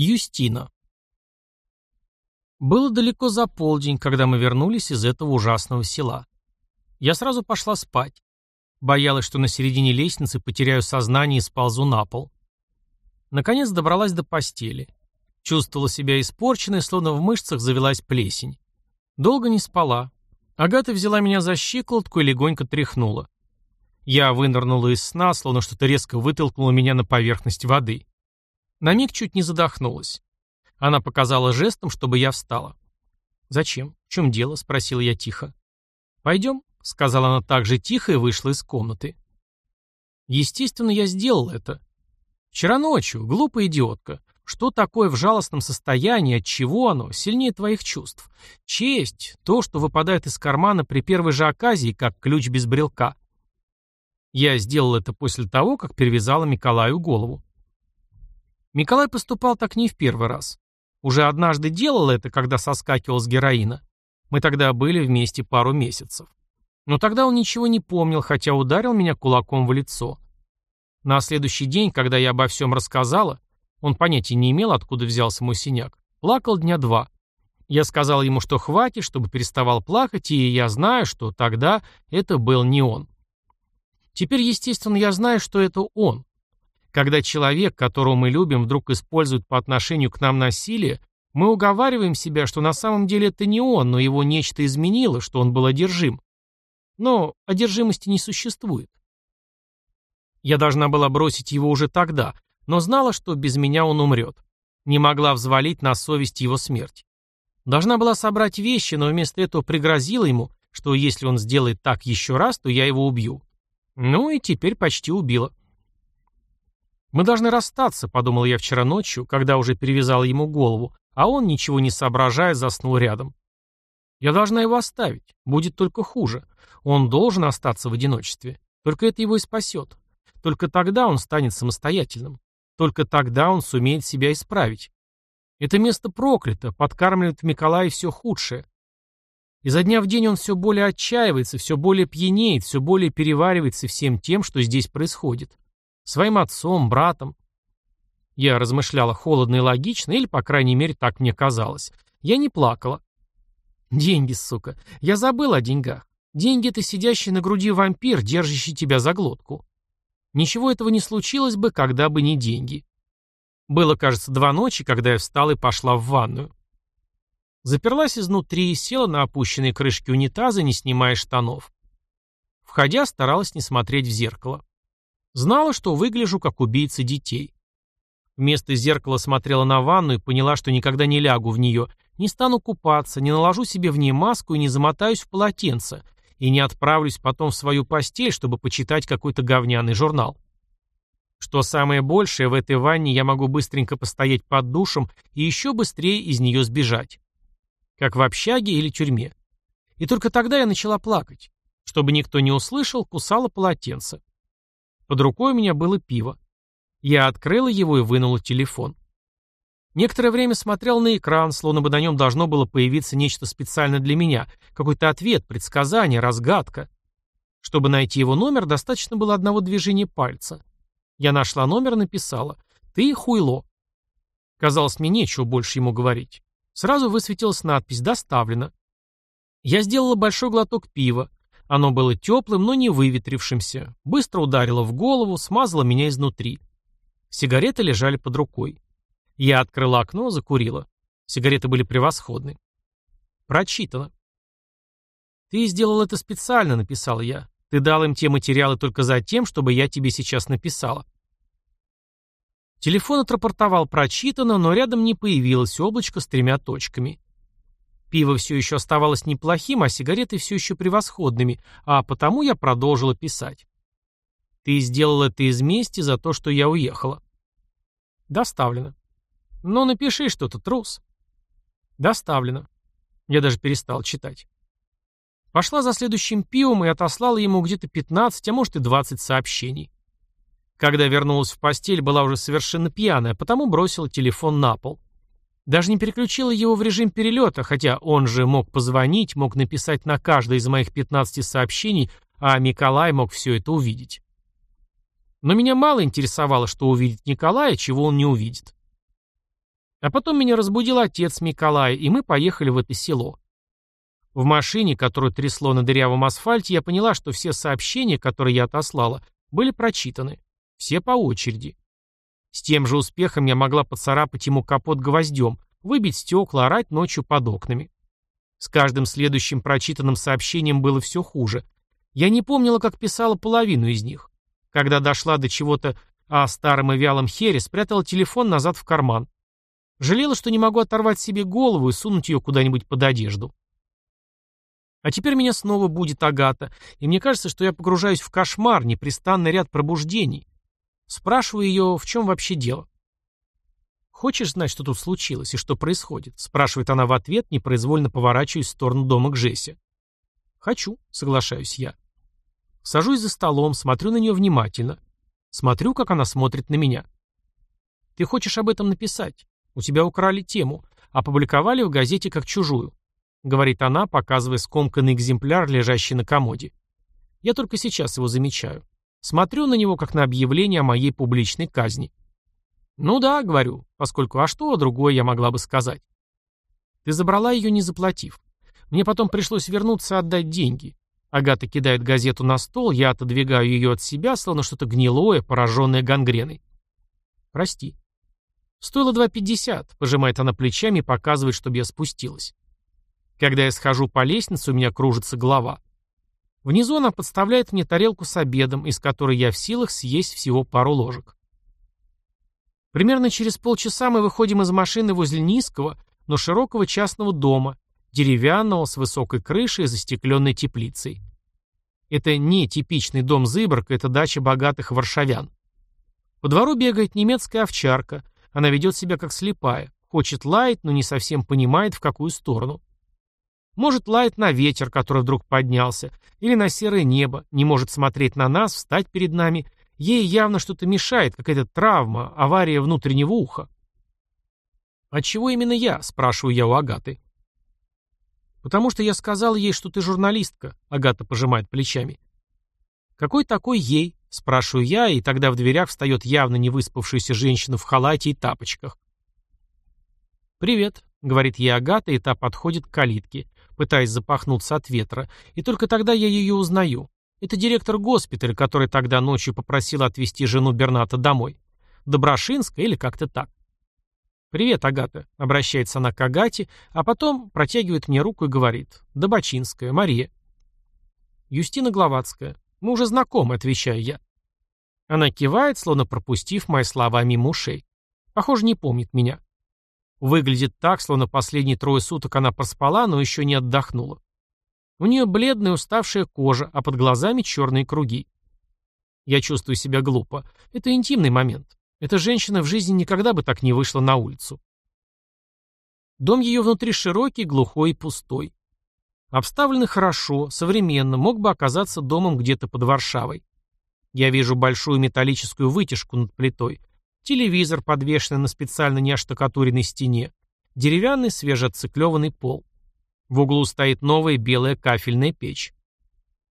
Юстина. Было далеко за полдень, когда мы вернулись из этого ужасного села. Я сразу пошла спать. Боялась, что на середине лестницы потеряю сознание и сползу на пол. Наконец добралась до постели. Чувствовала себя испорченной, словно в мышцах завелась плесень. Долго не спала. Агата взяла меня за щиколотку и легонько тряхнула. Я вынырнула из сна, словно что-то резко вытолкнуло меня на поверхность воды. На миг чуть не задохнулась. Она показала жестом, чтобы я встала. «Зачем? В чем дело?» — спросила я тихо. «Пойдем», — сказала она так же тихо и вышла из комнаты. Естественно, я сделал это. Вчера ночью, глупая идиотка. Что такое в жалостном состоянии, от чего оно, сильнее твоих чувств? Честь, то, что выпадает из кармана при первой же оказии, как ключ без брелка. Я сделал это после того, как перевязала Николаю голову. Николай поступал так не в первый раз. Уже однажды делал это, когда соскакивал с героина. Мы тогда были вместе пару месяцев. Но тогда он ничего не помнил, хотя ударил меня кулаком в лицо. На следующий день, когда я обо всем рассказала, он понятия не имел, откуда взялся мой синяк, плакал дня два. Я сказал ему, что хватит, чтобы переставал плакать, и я знаю, что тогда это был не он. Теперь, естественно, я знаю, что это он. Когда человек, которого мы любим, вдруг использует по отношению к нам насилие, мы уговариваем себя, что на самом деле это не он, но его нечто изменило, что он был одержим. Но одержимости не существует. Я должна была бросить его уже тогда, но знала, что без меня он умрет. Не могла взвалить на совесть его смерть. Должна была собрать вещи, но вместо этого пригрозила ему, что если он сделает так еще раз, то я его убью. Ну и теперь почти убила. «Мы должны расстаться», — подумал я вчера ночью, когда уже перевязал ему голову, а он, ничего не соображая, заснул рядом. «Я должна его оставить. Будет только хуже. Он должен остаться в одиночестве. Только это его и спасет. Только тогда он станет самостоятельным. Только тогда он сумеет себя исправить. Это место проклято, подкармливает в Миколае все худшее. Изо дня в день он все более отчаивается, все более пьянеет, все более переваривается всем тем, что здесь происходит. Своим отцом, братом. Я размышляла холодно и логично, или, по крайней мере, так мне казалось. Я не плакала. Деньги, сука. Я забыл о деньгах. Деньги — это сидящий на груди вампир, держащий тебя за глотку. Ничего этого не случилось бы, когда бы не деньги. Было, кажется, два ночи, когда я встала и пошла в ванную. Заперлась изнутри и села на опущенные крышки унитаза, не снимая штанов. Входя, старалась не смотреть в зеркало. Знала, что выгляжу как убийца детей. Вместо зеркала смотрела на ванну и поняла, что никогда не лягу в нее, не стану купаться, не наложу себе в ней маску и не замотаюсь в полотенце, и не отправлюсь потом в свою постель, чтобы почитать какой-то говняный журнал. Что самое большее, в этой ванне я могу быстренько постоять под душем и еще быстрее из нее сбежать. Как в общаге или тюрьме. И только тогда я начала плакать. Чтобы никто не услышал, кусала полотенце. Под рукой у меня было пиво. Я открыла его и вынула телефон. Некоторое время смотрел на экран, словно бы на нем должно было появиться нечто специально для меня, какой-то ответ, предсказание, разгадка. Чтобы найти его номер, достаточно было одного движения пальца. Я нашла номер и написала «Ты хуйло». Казалось, мне нечего больше ему говорить. Сразу высветилась надпись «Доставлено». Я сделала большой глоток пива, оно было теплым, но не выветрившимся. Быстро ударило в голову, смазало меня изнутри. Сигареты лежали под рукой. Я открыла окно, закурила. Сигареты были превосходны. Прочитано. «Ты сделал это специально», — написал я. «Ты дал им те материалы только за тем, чтобы я тебе сейчас написала». Телефон отрапортовал прочитано, но рядом не появилось облачко с тремя точками. Пиво все еще оставалось неплохим, а сигареты все еще превосходными, а потому я продолжила писать. Ты сделал это из мести за то, что я уехала. Доставлено. Ну, напиши что-то, трус. Доставлено. Я даже перестал читать. Пошла за следующим пивом и отослала ему где-то 15, а может и 20 сообщений. Когда вернулась в постель, была уже совершенно пьяная, потому бросила телефон на пол. Даже не переключила его в режим перелета, хотя он же мог позвонить, мог написать на каждое из моих 15 сообщений, а Николай мог все это увидеть. Но меня мало интересовало, что увидит Николай, а чего он не увидит. А потом меня разбудил отец Николая, и мы поехали в это село. В машине, которую трясло на дырявом асфальте, я поняла, что все сообщения, которые я отослала, были прочитаны. Все по очереди. С тем же успехом я могла поцарапать ему капот гвоздем, выбить стекла, орать ночью под окнами. С каждым следующим прочитанным сообщением было все хуже. Я не помнила, как писала половину из них. Когда дошла до чего-то о старом и вялом хере, спрятала телефон назад в карман. Жалела, что не могу оторвать себе голову и сунуть ее куда-нибудь под одежду. А теперь меня снова будет Агата, и мне кажется, что я погружаюсь в кошмар, непрестанный ряд пробуждений. Спрашиваю ее, в чем вообще дело. «Хочешь знать, что тут случилось и что происходит?» спрашивает она в ответ, непроизвольно поворачиваясь в сторону дома к Жессе. «Хочу», — соглашаюсь я. Сажусь за столом, смотрю на нее внимательно. Смотрю, как она смотрит на меня. «Ты хочешь об этом написать? У тебя украли тему, опубликовали в газете как чужую», — говорит она, показывая скомканный экземпляр, лежащий на комоде. Я только сейчас его замечаю. Смотрю на него, как на объявление о моей публичной казни. «Ну да», — говорю, поскольку «а что другое я могла бы сказать?» «Ты забрала ее, не заплатив. Мне потом пришлось вернуться отдать деньги. Агата кидает газету на стол, я отодвигаю ее от себя, словно что-то гнилое, пораженное гангреной. Прости. Стоило 2,50, пожимает она плечами и показывает, чтобы я спустилась. Когда я схожу по лестнице, у меня кружится голова. Внизу она подставляет мне тарелку с обедом, из которой я в силах съесть всего пару ложек. Примерно через полчаса мы выходим из машины возле низкого, но широкого частного дома, деревянного, с высокой крышей и застекленной теплицей. Это не типичный дом Зыборка, это дача богатых варшавян. По двору бегает немецкая овчарка, она ведет себя как слепая, хочет лаять, но не совсем понимает, в какую сторону. Может лаять на ветер, который вдруг поднялся, или на серое небо, не может смотреть на нас, встать перед нами Ей явно что-то мешает, какая-то травма, авария внутреннего уха. «А чего именно я?» – спрашиваю я у Агаты. «Потому что я сказал ей, что ты журналистка», – Агата пожимает плечами. «Какой такой ей?» – спрашиваю я, и тогда в дверях встает явно не выспавшаяся женщина в халате и тапочках. «Привет», — говорит ей Агата, и та подходит к калитке, пытаясь запахнуться от ветра, и только тогда я ее узнаю. Это директор госпиталя, который тогда ночью попросил отвезти жену Берната домой. Доброшинская или как-то так. «Привет, Агата», — обращается она к Агате, а потом протягивает мне руку и говорит. «Добочинская, Мария». «Юстина Гловацкая. Мы уже знакомы», — отвечаю я. Она кивает, словно пропустив мои слова мимо ушей. Похоже, не помнит меня. Выглядит так, словно последние трое суток она проспала, но еще не отдохнула. У нее бледная уставшая кожа, а под глазами черные круги. Я чувствую себя глупо. Это интимный момент. Эта женщина в жизни никогда бы так не вышла на улицу. Дом ее внутри широкий, глухой и пустой. Обставленный хорошо, современно, мог бы оказаться домом где-то под Варшавой. Я вижу большую металлическую вытяжку над плитой, телевизор, подвешенный на специально неоштукатуренной стене, деревянный свежеотциклеванный пол. В углу стоит новая белая кафельная печь.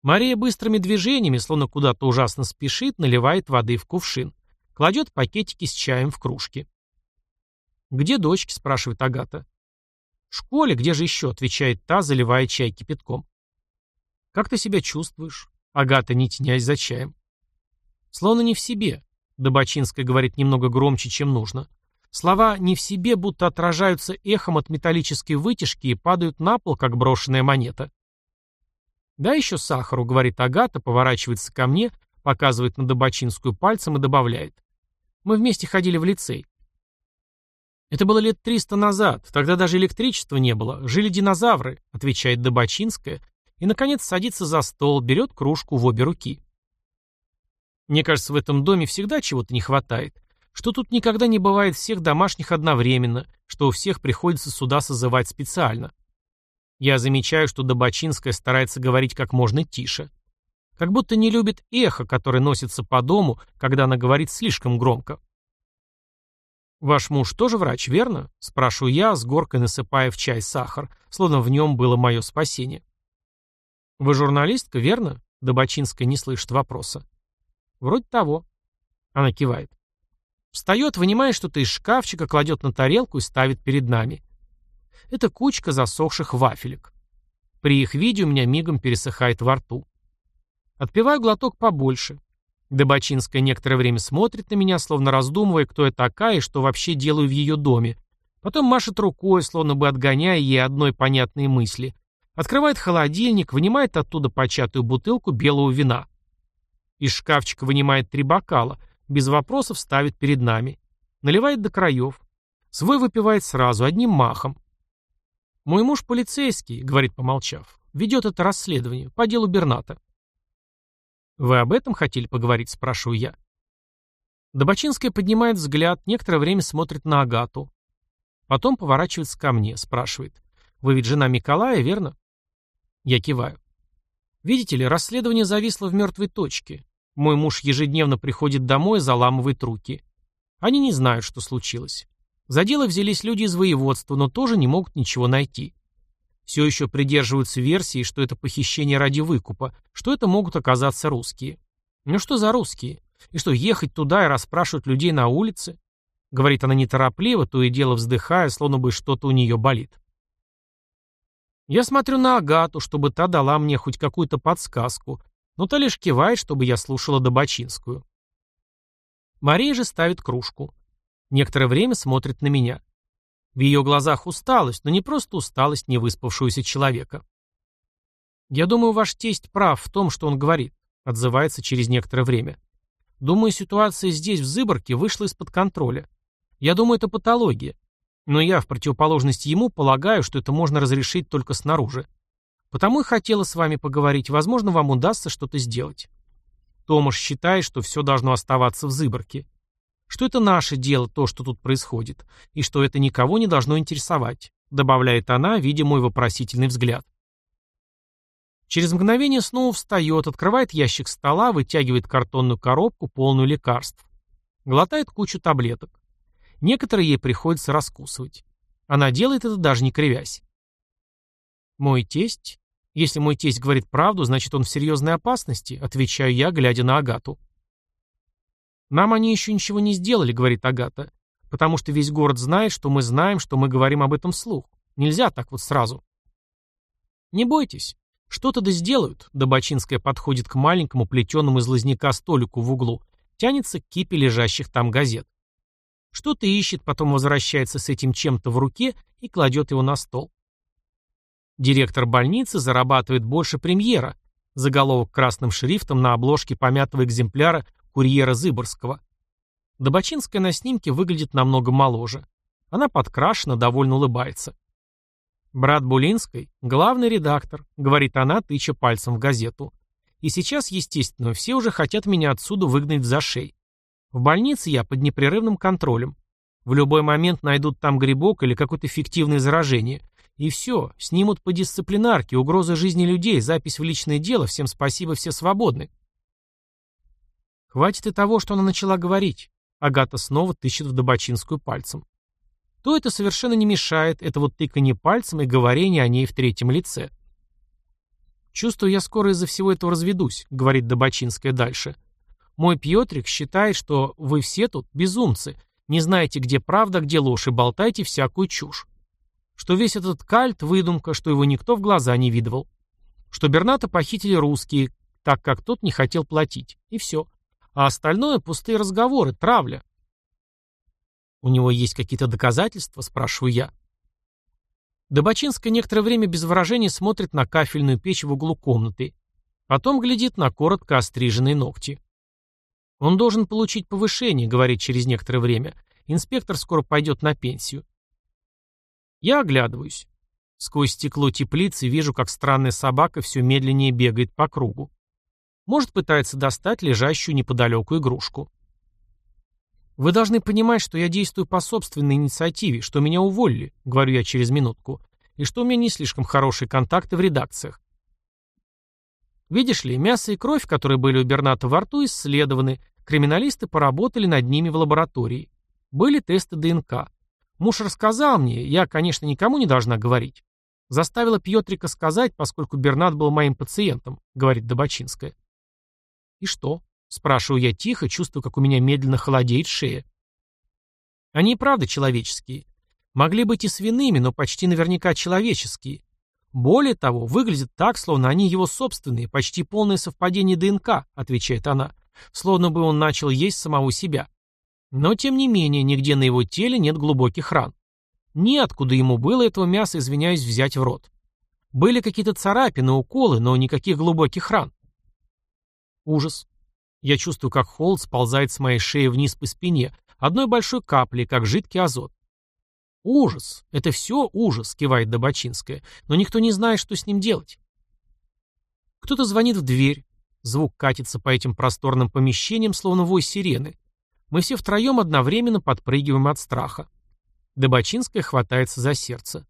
Мария быстрыми движениями, словно куда-то ужасно спешит, наливает воды в кувшин. Кладет пакетики с чаем в кружки. «Где дочки?» – спрашивает Агата. «В школе, где же еще?» – отвечает та, заливая чай кипятком. «Как ты себя чувствуешь?» Агата, не тянясь за чаем. «Словно не в себе», – Добочинская говорит немного громче, чем нужно. Слова не в себе будто отражаются эхом от металлической вытяжки и падают на пол, как брошенная монета. «Да еще сахару», — говорит Агата, поворачивается ко мне, показывает на Добочинскую пальцем и добавляет. «Мы вместе ходили в лицей». «Это было лет триста назад, тогда даже электричества не было, жили динозавры», — отвечает Добочинская, и, наконец, садится за стол, берет кружку в обе руки. Мне кажется, в этом доме всегда чего-то не хватает что тут никогда не бывает всех домашних одновременно, что у всех приходится сюда созывать специально. Я замечаю, что Добочинская старается говорить как можно тише. Как будто не любит эхо, которое носится по дому, когда она говорит слишком громко. «Ваш муж тоже врач, верно?» – спрашиваю я, с горкой насыпая в чай сахар, словно в нем было мое спасение. «Вы журналистка, верно?» – Добочинская не слышит вопроса. «Вроде того». Она кивает. Встает, вынимает что-то из шкафчика, кладет на тарелку и ставит перед нами. Это кучка засохших вафелек. При их виде у меня мигом пересыхает во рту. Отпиваю глоток побольше. Добочинская некоторое время смотрит на меня, словно раздумывая, кто я такая и что вообще делаю в ее доме. Потом машет рукой, словно бы отгоняя ей одной понятные мысли. Открывает холодильник, вынимает оттуда початую бутылку белого вина. Из шкафчика вынимает три бокала, без вопросов ставит перед нами. Наливает до краев. Свой выпивает сразу, одним махом. «Мой муж полицейский», — говорит, помолчав. «Ведет это расследование по делу Берната». «Вы об этом хотели поговорить?» — спрашиваю я. Добочинская поднимает взгляд, некоторое время смотрит на Агату. Потом поворачивается ко мне, спрашивает. «Вы ведь жена Николая, верно?» Я киваю. «Видите ли, расследование зависло в мертвой точке. Мой муж ежедневно приходит домой и заламывает руки. Они не знают, что случилось. За дело взялись люди из воеводства, но тоже не могут ничего найти. Все еще придерживаются версии, что это похищение ради выкупа, что это могут оказаться русские. Ну что за русские? И что, ехать туда и расспрашивать людей на улице? Говорит она неторопливо, то и дело вздыхая, словно бы что-то у нее болит. Я смотрю на Агату, чтобы та дала мне хоть какую-то подсказку, но та лишь кивает, чтобы я слушала Добочинскую. Мария же ставит кружку. Некоторое время смотрит на меня. В ее глазах усталость, но не просто усталость невыспавшегося человека. «Я думаю, ваш тесть прав в том, что он говорит», — отзывается через некоторое время. «Думаю, ситуация здесь, в Зыборке, вышла из-под контроля. Я думаю, это патология. Но я, в противоположность ему, полагаю, что это можно разрешить только снаружи. Потому и хотела с вами поговорить, возможно, вам удастся что-то сделать. Томаш считает, что все должно оставаться в Зыборке. Что это наше дело, то, что тут происходит, и что это никого не должно интересовать, добавляет она, видя мой вопросительный взгляд. Через мгновение снова встает, открывает ящик стола, вытягивает картонную коробку, полную лекарств. Глотает кучу таблеток. Некоторые ей приходится раскусывать. Она делает это даже не кривясь. Мой тесть если мой тесть говорит правду, значит он в серьезной опасности, отвечаю я, глядя на Агату. Нам они еще ничего не сделали, говорит Агата, потому что весь город знает, что мы знаем, что мы говорим об этом вслух. Нельзя так вот сразу. Не бойтесь. Что-то да сделают. Добочинская подходит к маленькому плетеному из лозняка столику в углу, тянется к кипе лежащих там газет. Что-то ищет, потом возвращается с этим чем-то в руке и кладет его на стол. Директор больницы зарабатывает больше премьера. Заголовок красным шрифтом на обложке помятого экземпляра курьера Зыборского. Добочинская на снимке выглядит намного моложе. Она подкрашена, довольно улыбается. «Брат Булинской — главный редактор», — говорит она, тыча пальцем в газету. «И сейчас, естественно, все уже хотят меня отсюда выгнать за шей. В больнице я под непрерывным контролем. В любой момент найдут там грибок или какое-то фиктивное заражение, и все, снимут по дисциплинарке, угроза жизни людей, запись в личное дело, всем спасибо, все свободны. Хватит и того, что она начала говорить. Агата снова тыщет в Добочинскую пальцем. То это совершенно не мешает, это вот тыканье пальцем и говорение о ней в третьем лице. «Чувствую, я скоро из-за всего этого разведусь», — говорит Добочинская дальше. «Мой Пьетрик считает, что вы все тут безумцы, не знаете, где правда, где ложь, и болтаете всякую чушь что весь этот кальт – выдумка, что его никто в глаза не видывал. Что Берната похитили русские, так как тот не хотел платить. И все. А остальное – пустые разговоры, травля. «У него есть какие-то доказательства?» – спрашиваю я. Добочинская некоторое время без выражения смотрит на кафельную печь в углу комнаты. Потом глядит на коротко остриженные ногти. «Он должен получить повышение», — говорит через некоторое время. «Инспектор скоро пойдет на пенсию. Я оглядываюсь. Сквозь стекло теплицы вижу, как странная собака все медленнее бегает по кругу. Может, пытается достать лежащую неподалеку игрушку. «Вы должны понимать, что я действую по собственной инициативе, что меня уволили», — говорю я через минутку, «и что у меня не слишком хорошие контакты в редакциях. Видишь ли, мясо и кровь, которые были у Берната во рту, исследованы, криминалисты поработали над ними в лаборатории. Были тесты ДНК. Муж рассказал мне, я, конечно, никому не должна говорить. Заставила Пьетрика сказать, поскольку Бернат был моим пациентом, говорит Добочинская. И что? Спрашиваю я тихо, чувствую, как у меня медленно холодеет шея. Они и правда человеческие. Могли быть и свиными, но почти наверняка человеческие. Более того, выглядят так, словно они его собственные, почти полное совпадение ДНК, отвечает она. Словно бы он начал есть самого себя. Но, тем не менее, нигде на его теле нет глубоких ран. Неоткуда ему было этого мяса, извиняюсь, взять в рот. Были какие-то царапины, уколы, но никаких глубоких ран. Ужас. Я чувствую, как холод сползает с моей шеи вниз по спине, одной большой каплей, как жидкий азот. Ужас. Это все ужас, кивает Добочинская. Но никто не знает, что с ним делать. Кто-то звонит в дверь. Звук катится по этим просторным помещениям, словно вой сирены. Мы все втроем одновременно подпрыгиваем от страха. Добочинская хватается за сердце.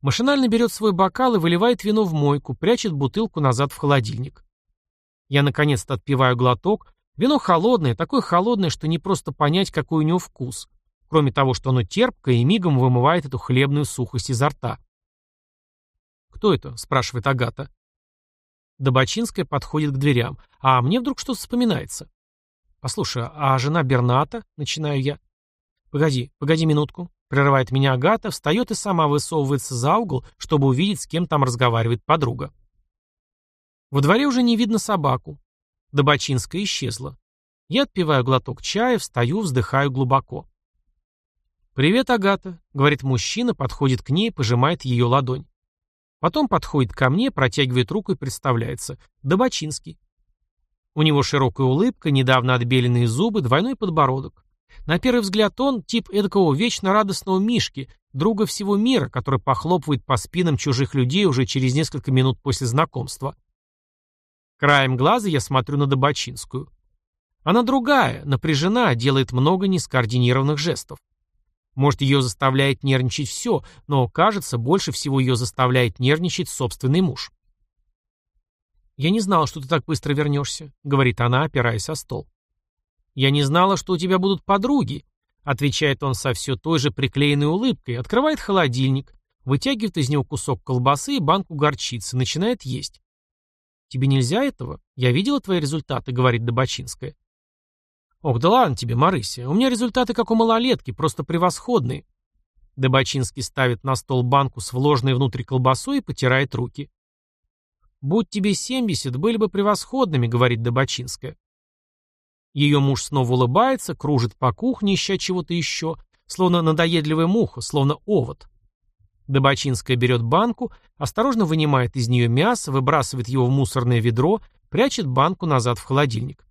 Машинально берет свой бокал и выливает вино в мойку, прячет бутылку назад в холодильник. Я наконец-то отпиваю глоток. Вино холодное, такое холодное, что не просто понять, какой у него вкус. Кроме того, что оно терпкое и мигом вымывает эту хлебную сухость изо рта. «Кто это?» — спрашивает Агата. Добочинская подходит к дверям. А мне вдруг что-то вспоминается. «Послушай, а жена Берната?» — начинаю я. «Погоди, погоди минутку», — прерывает меня Агата, встает и сама высовывается за угол, чтобы увидеть, с кем там разговаривает подруга. Во дворе уже не видно собаку. Добочинская исчезла. Я отпиваю глоток чая, встаю, вздыхаю глубоко. «Привет, Агата», — говорит мужчина, подходит к ней, пожимает ее ладонь. Потом подходит ко мне, протягивает руку и представляется. Добочинский. У него широкая улыбка, недавно отбеленные зубы, двойной подбородок. На первый взгляд он тип эдакого вечно радостного Мишки, друга всего мира, который похлопывает по спинам чужих людей уже через несколько минут после знакомства. Краем глаза я смотрю на Добочинскую. Она другая, напряжена, делает много нескоординированных жестов. Может, ее заставляет нервничать все, но, кажется, больше всего ее заставляет нервничать собственный муж. «Я не знала, что ты так быстро вернешься», — говорит она, опираясь о стол. «Я не знала, что у тебя будут подруги», — отвечает он со все той же приклеенной улыбкой, открывает холодильник, вытягивает из него кусок колбасы и банку горчицы, начинает есть. «Тебе нельзя этого? Я видела твои результаты», — говорит Добочинская. «Ох, да ладно тебе, Марыся, у меня результаты как у малолетки, просто превосходные». Добочинский ставит на стол банку с вложенной внутрь колбасой и потирает руки. «Будь тебе семьдесят, были бы превосходными», — говорит Добочинская. Ее муж снова улыбается, кружит по кухне, ища чего-то еще, словно надоедливая муха, словно овод. Добочинская берет банку, осторожно вынимает из нее мясо, выбрасывает его в мусорное ведро, прячет банку назад в холодильник.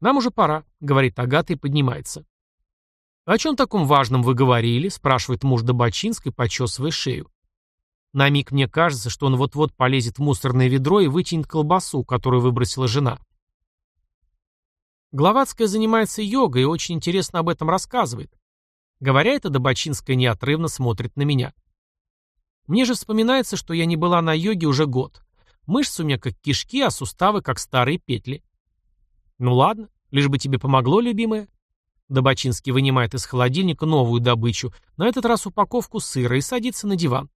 «Нам уже пора», — говорит Агата и поднимается. «О чем таком важном вы говорили?» — спрашивает муж Добочинской, почесывая шею. На миг мне кажется, что он вот-вот полезет в мусорное ведро и вытянет колбасу, которую выбросила жена. Гловацкая занимается йогой и очень интересно об этом рассказывает. Говоря это, Добочинская неотрывно смотрит на меня. Мне же вспоминается, что я не была на йоге уже год. Мышцы у меня как кишки, а суставы как старые петли. «Ну ладно, лишь бы тебе помогло, любимая». Добочинский вынимает из холодильника новую добычу, на этот раз упаковку сыра, и садится на диван.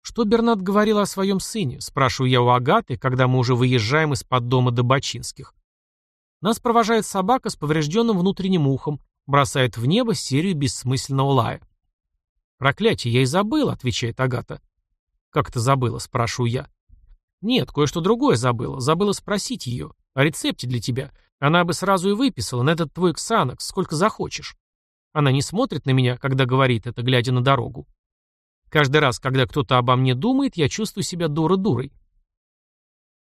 «Что Бернат говорил о своем сыне?» – спрашиваю я у Агаты, когда мы уже выезжаем из-под дома Добочинских. Нас провожает собака с поврежденным внутренним ухом, бросает в небо серию бессмысленного лая. «Проклятие, я и забыл», — отвечает Агата. «Как это забыла?» — спрашиваю я. «Нет, кое-что другое забыла. Забыла спросить ее. О рецепте для тебя. Она бы сразу и выписала на этот твой ксанокс, сколько захочешь. Она не смотрит на меня, когда говорит это, глядя на дорогу. Каждый раз, когда кто-то обо мне думает, я чувствую себя дура-дурой.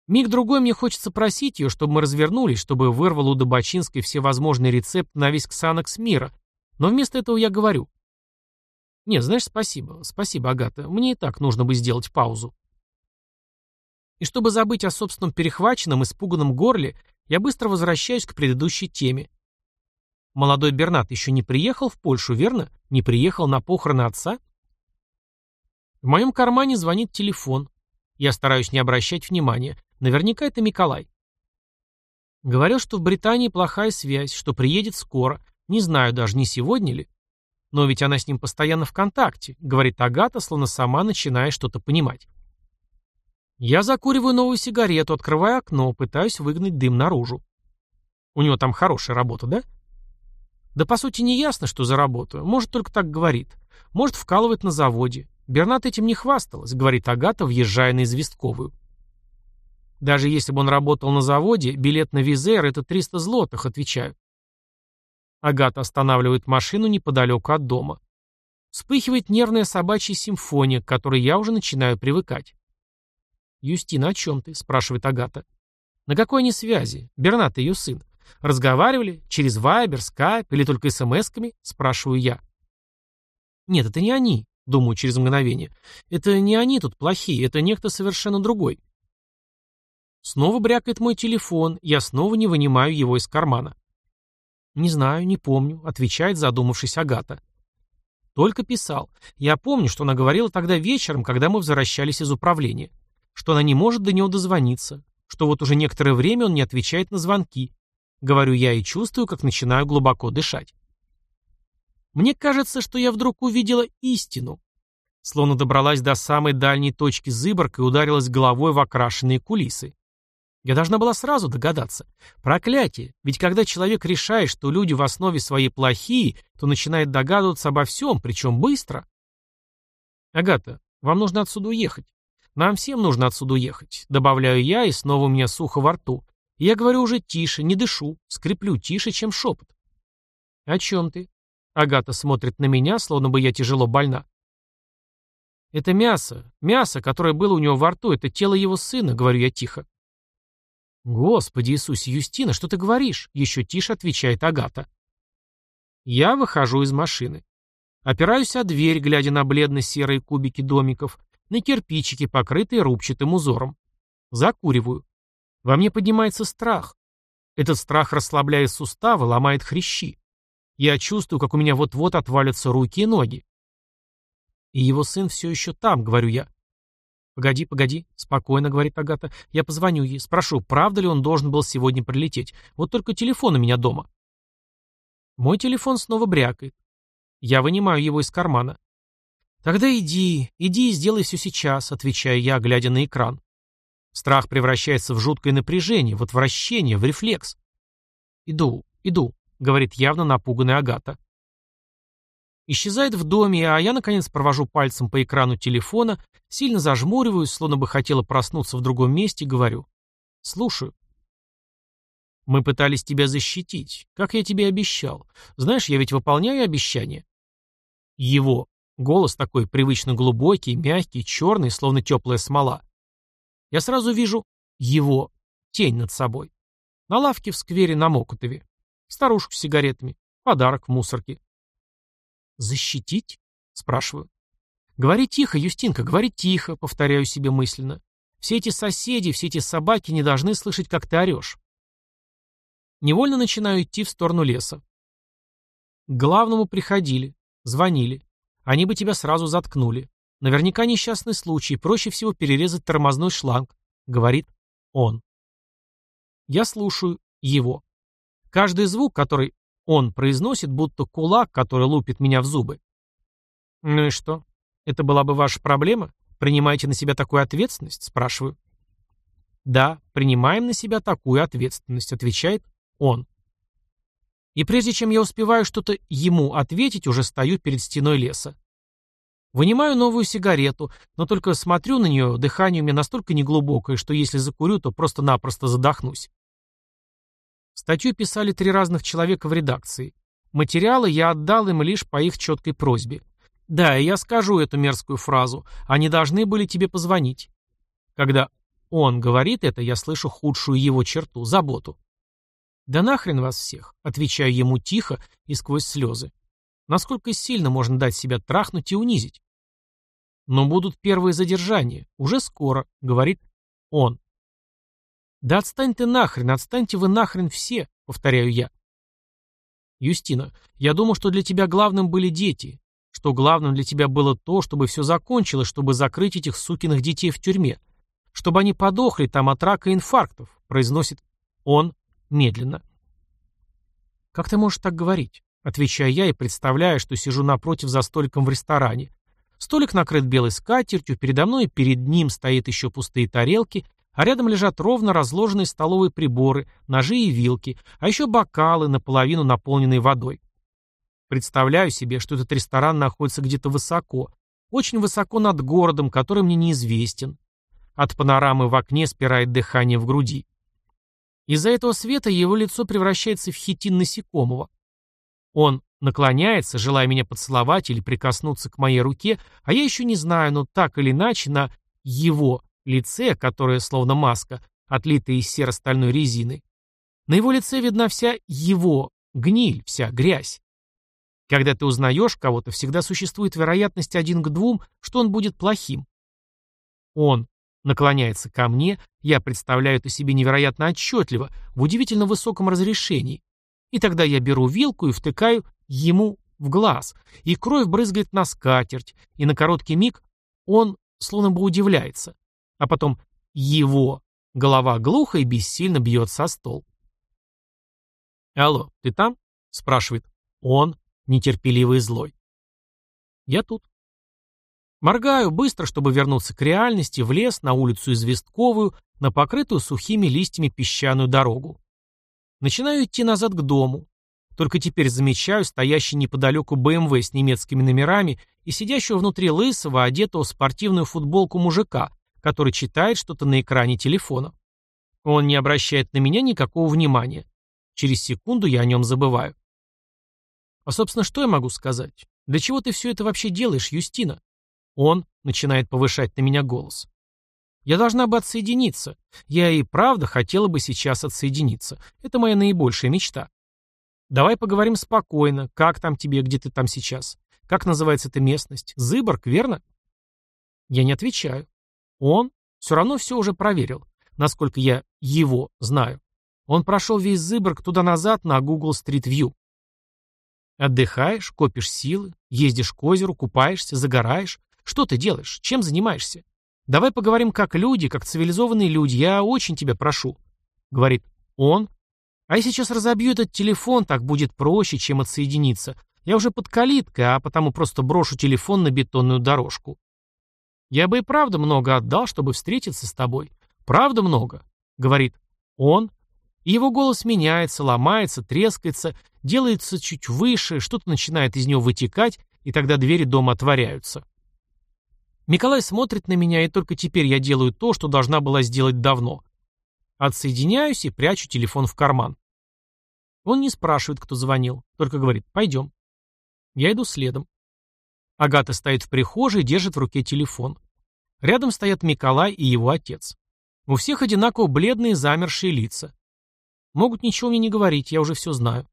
Миг-другой мне хочется просить ее, чтобы мы развернулись, чтобы вырвал у Добочинской все возможные рецепты на весь ксанокс мира. Но вместо этого я говорю. Нет, знаешь, спасибо. Спасибо, Агата. Мне и так нужно бы сделать паузу. И чтобы забыть о собственном перехваченном, испуганном горле, я быстро возвращаюсь к предыдущей теме. Молодой Бернат еще не приехал в Польшу, верно? Не приехал на похороны отца? В моем кармане звонит телефон. Я стараюсь не обращать внимания. Наверняка это Николай. Говорил, что в Британии плохая связь, что приедет скоро. Не знаю даже, не сегодня ли. Но ведь она с ним постоянно в контакте, говорит Агата, словно сама начиная что-то понимать. Я закуриваю новую сигарету, открываю окно, пытаюсь выгнать дым наружу. У него там хорошая работа, да? Да по сути не ясно, что заработаю. Может, только так говорит. Может, вкалывает на заводе. Бернат этим не хвасталась, говорит Агата, въезжая на известковую. Даже если бы он работал на заводе, билет на Визер — это 300 злотых, отвечаю. Агата останавливает машину неподалеку от дома. Вспыхивает нервная собачья симфония, к которой я уже начинаю привыкать. «Юстина, о чем ты?» — спрашивает Агата. «На какой они связи? Бернат ее сын. Разговаривали? Через Вайбер, Скайп или только смс-ками?» — спрашиваю я. «Нет, это не они», — думаю через мгновение. «Это не они тут плохие, это некто совершенно другой». Снова брякает мой телефон, я снова не вынимаю его из кармана. «Не знаю, не помню», — отвечает задумавшись Агата. Только писал. Я помню, что она говорила тогда вечером, когда мы возвращались из управления. Что она не может до него дозвониться. Что вот уже некоторое время он не отвечает на звонки. Говорю я и чувствую, как начинаю глубоко дышать. Мне кажется, что я вдруг увидела истину. Словно добралась до самой дальней точки Зыборка и ударилась головой в окрашенные кулисы. Я должна была сразу догадаться. Проклятие. Ведь когда человек решает, что люди в основе своей плохие, то начинает догадываться обо всем, причем быстро. Агата, вам нужно отсюда уехать. Нам всем нужно отсюда уехать. Добавляю я, и снова у меня сухо во рту. я говорю уже тише, не дышу, скреплю тише, чем шепот. О чем ты? Агата смотрит на меня, словно бы я тяжело больна. Это мясо, мясо, которое было у него во рту, это тело его сына, говорю я тихо. «Господи Иисусе, Юстина, что ты говоришь?» — еще тише отвечает Агата. Я выхожу из машины. Опираюсь о дверь, глядя на бледно-серые кубики домиков, на кирпичики, покрытые рубчатым узором. Закуриваю. Во мне поднимается страх. Этот страх расслабляет суставы, ломает хрящи. Я чувствую, как у меня вот-вот отвалятся руки и ноги. И его сын все еще там, говорю я. «Погоди, погоди», — спокойно говорит Агата. «Я позвоню ей, спрошу, правда ли он должен был сегодня прилететь. Вот только телефон у меня дома». Мой телефон снова брякает. Я вынимаю его из кармана. «Тогда иди, иди и сделай все сейчас», — отвечаю я, глядя на экран. Страх превращается в жуткое напряжение, в отвращение, в рефлекс. «Иду, иду», — говорит явно напуганная Агата. Исчезает в доме, а я, наконец, провожу пальцем по экрану телефона, сильно зажмуриваюсь, словно бы хотела проснуться в другом месте, говорю. Слушаю. Мы пытались тебя защитить, как я тебе обещал. Знаешь, я ведь выполняю обещания. Его. Голос такой привычно глубокий, мягкий, черный, словно теплая смола. Я сразу вижу его. Тень над собой. На лавке в сквере на Мокотове. Старушку с сигаретами. Подарок в мусорке. «Защитить?» — спрашиваю. «Говори тихо, Юстинка, говори тихо», — повторяю себе мысленно. «Все эти соседи, все эти собаки не должны слышать, как ты орешь». Невольно начинаю идти в сторону леса. К главному приходили, звонили. Они бы тебя сразу заткнули. Наверняка несчастный случай, проще всего перерезать тормозной шланг, говорит он. Я слушаю его. Каждый звук, который он произносит, будто кулак, который лупит меня в зубы. «Ну и что? Это была бы ваша проблема? Принимаете на себя такую ответственность?» Спрашиваю. «Да, принимаем на себя такую ответственность», — отвечает он. И прежде чем я успеваю что-то ему ответить, уже стою перед стеной леса. Вынимаю новую сигарету, но только смотрю на нее, дыхание у меня настолько неглубокое, что если закурю, то просто-напросто задохнусь. Статью писали три разных человека в редакции. Материалы я отдал им лишь по их четкой просьбе. Да, и я скажу эту мерзкую фразу. Они должны были тебе позвонить. Когда он говорит это, я слышу худшую его черту — заботу. «Да нахрен вас всех», — отвечаю ему тихо и сквозь слезы. Насколько сильно можно дать себя трахнуть и унизить? Но будут первые задержания. Уже скоро, говорит он. «Да отстань ты нахрен, отстаньте вы нахрен все», — повторяю я. «Юстина, я думал, что для тебя главным были дети, что главным для тебя было то, чтобы все закончилось, чтобы закрыть этих сукиных детей в тюрьме, чтобы они подохли там от рака и инфарктов», — произносит он медленно. «Как ты можешь так говорить?» — отвечаю я и представляю, что сижу напротив за столиком в ресторане. Столик накрыт белой скатертью, передо мной и перед ним стоят еще пустые тарелки, а рядом лежат ровно разложенные столовые приборы, ножи и вилки, а еще бокалы, наполовину наполненные водой. Представляю себе, что этот ресторан находится где-то высоко, очень высоко над городом, который мне неизвестен. От панорамы в окне спирает дыхание в груди. Из-за этого света его лицо превращается в хитин насекомого. Он наклоняется, желая меня поцеловать или прикоснуться к моей руке, а я еще не знаю, но так или иначе на его лице, которое словно маска, отлитая из серо-стальной резины, на его лице видна вся его гниль, вся грязь. Когда ты узнаешь кого-то, всегда существует вероятность один к двум, что он будет плохим. Он наклоняется ко мне, я представляю это себе невероятно отчетливо, в удивительно высоком разрешении. И тогда я беру вилку и втыкаю ему в глаз, и кровь брызгает на скатерть, и на короткий миг он словно бы удивляется, а потом его голова глухо и бессильно бьет со стол. «Алло, ты там?» — спрашивает он, нетерпеливый и злой. «Я тут». Моргаю быстро, чтобы вернуться к реальности, в лес, на улицу Известковую, на покрытую сухими листьями песчаную дорогу. Начинаю идти назад к дому. Только теперь замечаю стоящий неподалеку БМВ с немецкими номерами и сидящего внутри лысого, одетого в спортивную футболку мужика, который читает что-то на экране телефона. Он не обращает на меня никакого внимания. Через секунду я о нем забываю. А, собственно, что я могу сказать? Для чего ты все это вообще делаешь, Юстина? Он начинает повышать на меня голос. Я должна бы отсоединиться. Я и правда хотела бы сейчас отсоединиться. Это моя наибольшая мечта. Давай поговорим спокойно. Как там тебе, где ты там сейчас? Как называется эта местность? Зыборг, верно? Я не отвечаю. Он все равно все уже проверил, насколько я его знаю. Он прошел весь Зыборг туда-назад на Google Street View. Отдыхаешь, копишь силы, ездишь к озеру, купаешься, загораешь. Что ты делаешь? Чем занимаешься? Давай поговорим как люди, как цивилизованные люди. Я очень тебя прошу. Говорит он. А я сейчас разобью этот телефон, так будет проще, чем отсоединиться. Я уже под калиткой, а потому просто брошу телефон на бетонную дорожку. Я бы и правда много отдал, чтобы встретиться с тобой. Правда много, говорит он, и его голос меняется, ломается, трескается, делается чуть выше, что-то начинает из него вытекать, и тогда двери дома отворяются. Николай смотрит на меня, и только теперь я делаю то, что должна была сделать давно. Отсоединяюсь и прячу телефон в карман. Он не спрашивает, кто звонил, только говорит «пойдем». Я иду следом. Агата стоит в прихожей и держит в руке телефон. Рядом стоят Николай и его отец. У всех одинаково бледные замершие лица. Могут ничего мне не говорить, я уже все знаю.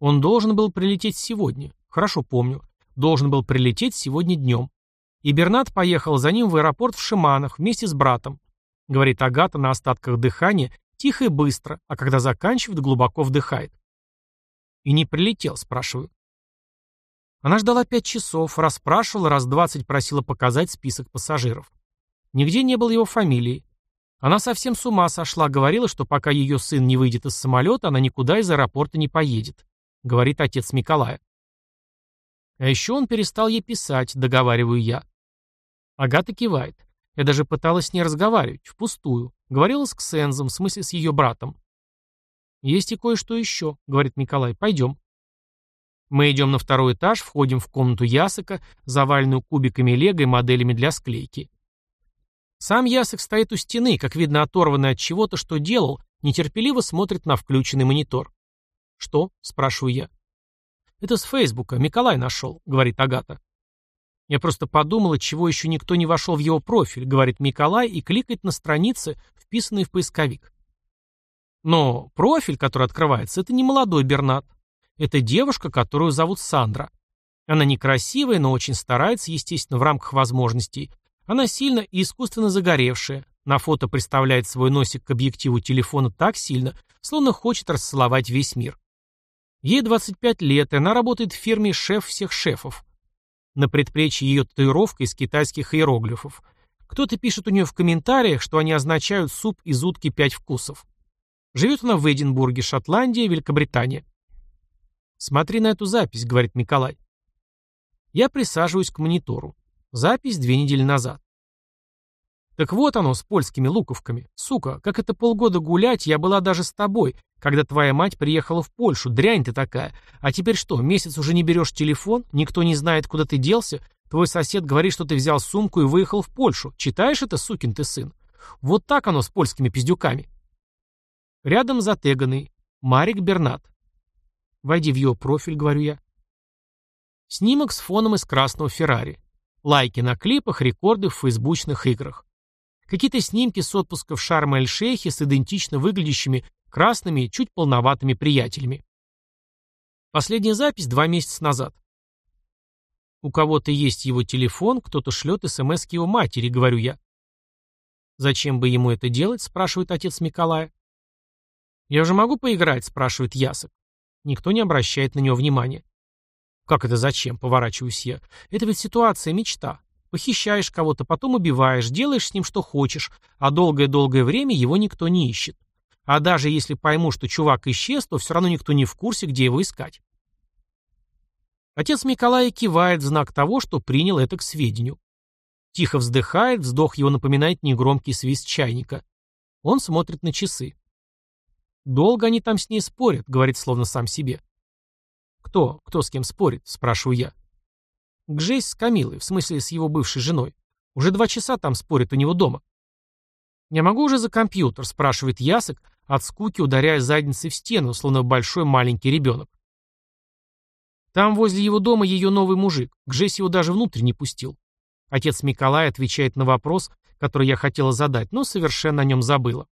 Он должен был прилететь сегодня. Хорошо помню. Должен был прилететь сегодня днем. И Бернат поехал за ним в аэропорт в Шиманах вместе с братом. Говорит Агата на остатках дыхания, тихо и быстро, а когда заканчивает, глубоко вдыхает. И не прилетел, спрашиваю. Она ждала пять часов, расспрашивала, раз двадцать просила показать список пассажиров. Нигде не было его фамилии. Она совсем с ума сошла, говорила, что пока ее сын не выйдет из самолета, она никуда из аэропорта не поедет, говорит отец Николая. А еще он перестал ей писать, договариваю я. Агата кивает. Я даже пыталась с ней разговаривать, впустую. Говорила с Ксензом, в смысле с ее братом. «Есть и кое-что еще», — говорит Николай. «Пойдем». Мы идем на второй этаж, входим в комнату Ясыка, заваленную кубиками лего и моделями для склейки. Сам Ясок стоит у стены, как видно оторванный от чего-то, что делал, нетерпеливо смотрит на включенный монитор. «Что?» — спрашиваю я. «Это с Фейсбука. Миколай нашел», — говорит Агата. «Я просто подумала, чего еще никто не вошел в его профиль», — говорит Миколай и кликает на страницы, вписанные в поисковик. Но профиль, который открывается, это не молодой Бернат. Это девушка, которую зовут Сандра. Она некрасивая, но очень старается, естественно, в рамках возможностей, она сильно и искусственно загоревшая. На фото представляет свой носик к объективу телефона так сильно, словно хочет расцеловать весь мир. Ей 25 лет, и она работает в фирме «Шеф всех шефов». На предплечье ее татуировка из китайских иероглифов. Кто-то пишет у нее в комментариях, что они означают суп из утки пять вкусов. Живет она в Эдинбурге, Шотландия, Великобритания. «Смотри на эту запись», — говорит Николай. Я присаживаюсь к монитору. Запись две недели назад. Так вот оно, с польскими луковками. Сука, как это полгода гулять, я была даже с тобой, когда твоя мать приехала в Польшу. Дрянь ты такая. А теперь что, месяц уже не берешь телефон? Никто не знает, куда ты делся? Твой сосед говорит, что ты взял сумку и выехал в Польшу. Читаешь это, сукин ты сын? Вот так оно с польскими пиздюками. Рядом затеганный. Марик Бернат. Войди в его профиль, говорю я. Снимок с фоном из красного Феррари. Лайки на клипах, рекорды в фейсбучных играх. Какие-то снимки с отпуска в Шарм-эль-Шейхе с идентично выглядящими красными, чуть полноватыми приятелями. Последняя запись два месяца назад. У кого-то есть его телефон, кто-то шлет СМС к его матери, говорю я. Зачем бы ему это делать, спрашивает отец Николая. Я уже могу поиграть, спрашивает Ясок. Никто не обращает на него внимания. Как это зачем, поворачиваюсь я. Это ведь ситуация мечта. Похищаешь кого-то, потом убиваешь, делаешь с ним что хочешь, а долгое-долгое время его никто не ищет. А даже если пойму, что чувак исчез, то все равно никто не в курсе, где его искать. Отец Николая кивает в знак того, что принял это к сведению. Тихо вздыхает, вздох его напоминает негромкий свист чайника. Он смотрит на часы. «Долго они там с ней спорят», — говорит словно сам себе. «Кто? Кто с кем спорит?» — спрашиваю я. Гжесь с Камилой, в смысле с его бывшей женой. Уже два часа там спорят у него дома. «Я могу уже за компьютер?» – спрашивает Ясок, от скуки ударяя задницей в стену, словно большой маленький ребенок. Там возле его дома ее новый мужик. Гжесь его даже внутрь не пустил. Отец Миколай отвечает на вопрос, который я хотела задать, но совершенно о нем забыла.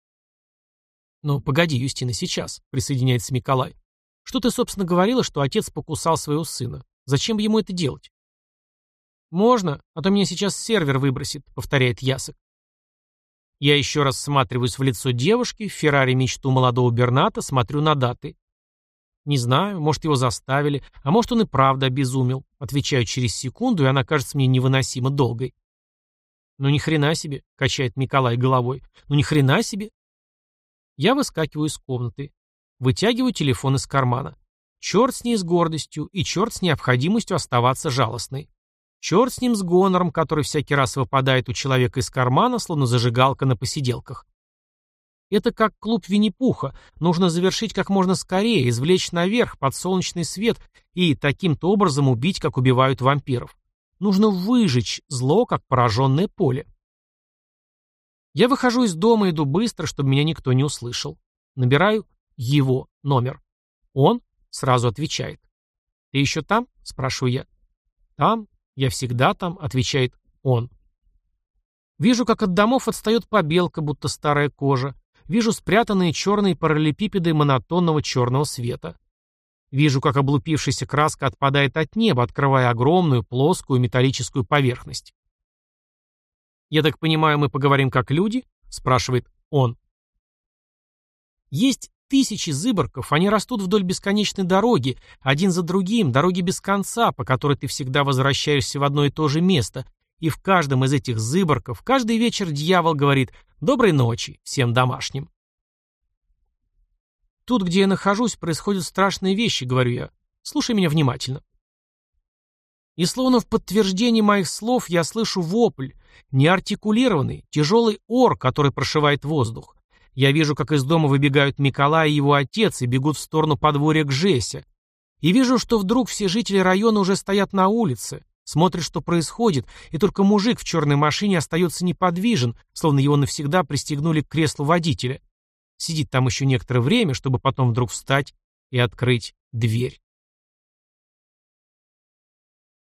«Ну, погоди, Юстина, сейчас», — присоединяется Миколай. «Что ты, собственно, говорила, что отец покусал своего сына? Зачем ему это делать?» «Можно, а то меня сейчас сервер выбросит», — повторяет Ясок. Я еще раз всматриваюсь в лицо девушки, в Феррари мечту молодого Берната, смотрю на даты. Не знаю, может, его заставили, а может, он и правда обезумел. Отвечаю через секунду, и она кажется мне невыносимо долгой. «Ну ни хрена себе», — качает Николай головой. «Ну ни хрена себе». Я выскакиваю из комнаты. Вытягиваю телефон из кармана. Черт с ней с гордостью и черт с необходимостью оставаться жалостной. Черт с ним с гонором, который всякий раз выпадает у человека из кармана, словно зажигалка на посиделках. Это как клуб Винни-Пуха. Нужно завершить как можно скорее, извлечь наверх под солнечный свет и таким-то образом убить, как убивают вампиров. Нужно выжечь зло, как пораженное поле. Я выхожу из дома, иду быстро, чтобы меня никто не услышал. Набираю его номер. Он сразу отвечает. «Ты еще там?» – спрашиваю я. «Там, «Я всегда там», — отвечает он. Вижу, как от домов отстает побелка, будто старая кожа. Вижу спрятанные черные параллелепипеды монотонного черного света. Вижу, как облупившаяся краска отпадает от неба, открывая огромную, плоскую металлическую поверхность. «Я так понимаю, мы поговорим как люди?» — спрашивает он. Есть Тысячи зыборков, они растут вдоль бесконечной дороги, один за другим, дороги без конца, по которой ты всегда возвращаешься в одно и то же место. И в каждом из этих зыборков каждый вечер дьявол говорит «Доброй ночи» всем домашним. Тут, где я нахожусь, происходят страшные вещи, говорю я. Слушай меня внимательно. И словно в подтверждении моих слов я слышу вопль, неартикулированный, тяжелый ор, который прошивает воздух. Я вижу, как из дома выбегают Миколай и его отец и бегут в сторону подворья к Жесе. И вижу, что вдруг все жители района уже стоят на улице, смотрят, что происходит, и только мужик в черной машине остается неподвижен, словно его навсегда пристегнули к креслу водителя. Сидит там еще некоторое время, чтобы потом вдруг встать и открыть дверь.